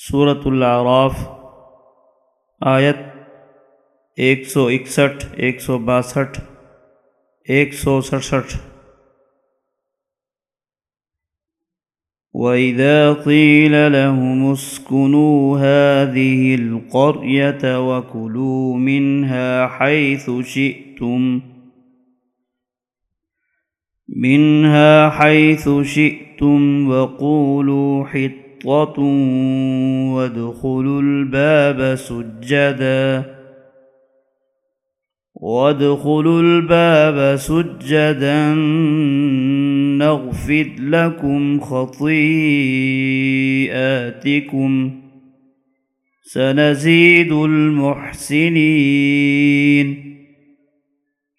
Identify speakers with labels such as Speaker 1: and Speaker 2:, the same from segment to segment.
Speaker 1: صورت العراف آیت ایک سو اکسٹھ، ایک سو باسٹھ، ایک سو سڑسٹھ۔
Speaker 2: وَإِذَا قِيلَ لَهُمُ اسْكُنُوا هَذِهِ الْقَرْيَةَ وَكُلُوا مِنْهَا حَيْثُ شِئْتُمْ، مِنْهَا حَيْثُ شِئْتُمْ وَقُولُوا حِطَّةٌ وادخلوا الباب سجدا وادخلوا الباب سجدا نغفر لكم خطيئاتكم سنزيد المحسنين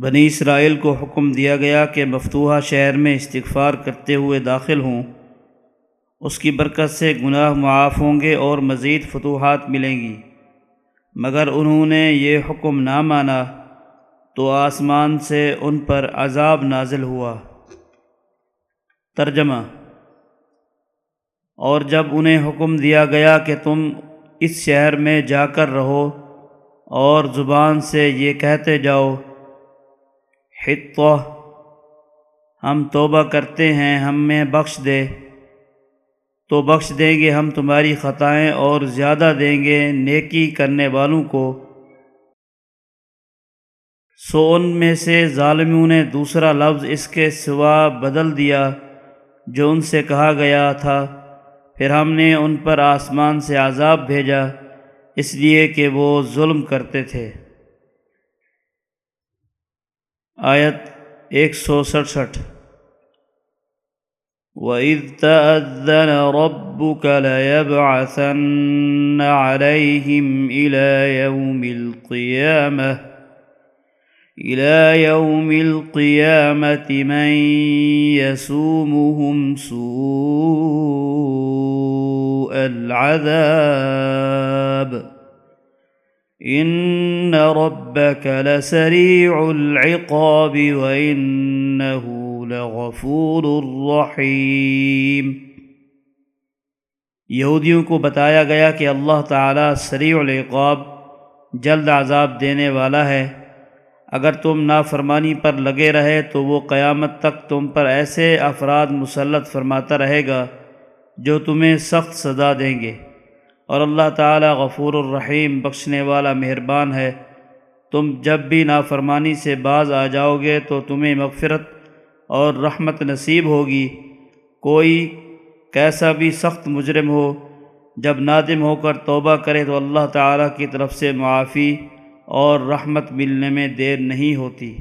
Speaker 1: بنی اسرائیل کو حکم دیا گیا کہ مفتوحہ شہر میں استغفار کرتے ہوئے داخل ہوں۔ اس کی برکت سے گناہ معاف ہوں گے اور مزید فتوحات ملیں گی۔ مگر انہوں نے یہ حکم نہ مانا تو آسمان سے ان پر عذاب نازل ہوا۔ ترجمہ اور جب انہیں حکم دیا گیا کہ تم اس شہر میں جا کر رہو اور زبان سے یہ کہتے جاؤ حطہ۔ ہم توبہ کرتے ہیں، ہم میں بخش دے۔ تو بخش دیں گے ہم تمہاری خطائیں اور زیادہ دیں گے نیکی کرنے والوں کو۔ سو ان میں سے ظالموں نے دوسرا لفظ اس کے سوا بدل دیا، جو ان سے کہا گیا تھا۔ پھر ہم نے ان پر آسمان سے عذاب بھیجا، اس لیے کہ وہ ظلم کرتے تھے۔ آیت ایک سو سڑسٹھ۔
Speaker 2: وَإِذْ تَأَذَّنَ رَبُّكَ لَيَبْعَثَنَّ عَلَيْهِمْ إِلَى يَوْمِ الْقِيَامَةِ، إِلَى يَوْمِ الْقِيَامَةِ مَنْ يَسُومُهُمْ سُوءَ الْعَذَابِ۔ ان ربك لسريع العقاب وانه لغفور رحيم۔
Speaker 1: یہودیوں کو بتایا گیا کہ اللہ تعالیٰ سریع العقاب، جلد عذاب دینے والا ہے۔ اگر تم نافرمانی پر لگے رہے تو وہ قیامت تک تم پر ایسے افراد مسلط فرماتا رہے گا جو تمہیں سخت سزا دیں گے۔ اور اللہ تعالیٰ غفور الرحیم بخشنے والا مہربان ہے۔ تم جب بھی نافرمانی سے باز آ جاؤ گے تو تمہیں مغفرت اور رحمت نصیب ہوگی۔ کوئی کیسا بھی سخت مجرم ہو، جب نادم ہو کر توبہ کرے تو اللہ تعالیٰ کی طرف سے معافی اور رحمت ملنے میں دیر نہیں ہوتی۔